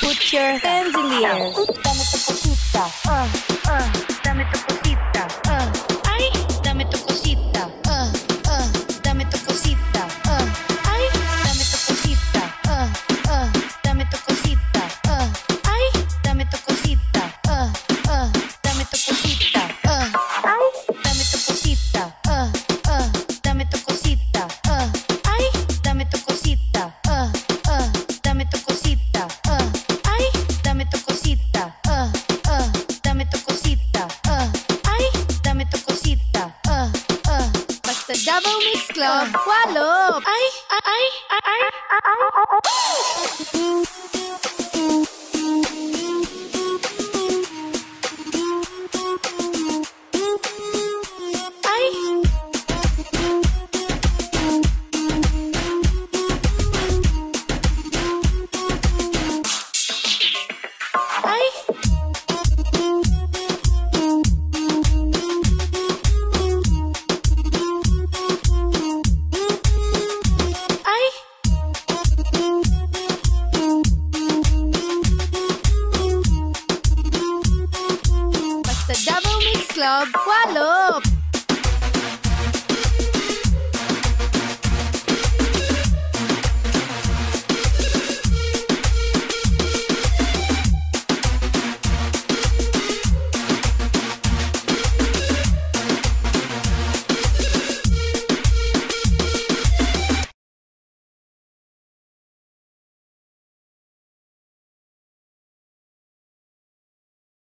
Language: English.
put your hands in the air. Double Mix Club. Wallop! Ay, ay, ay, ay, ay, ay, ay, ay. Club Wallop!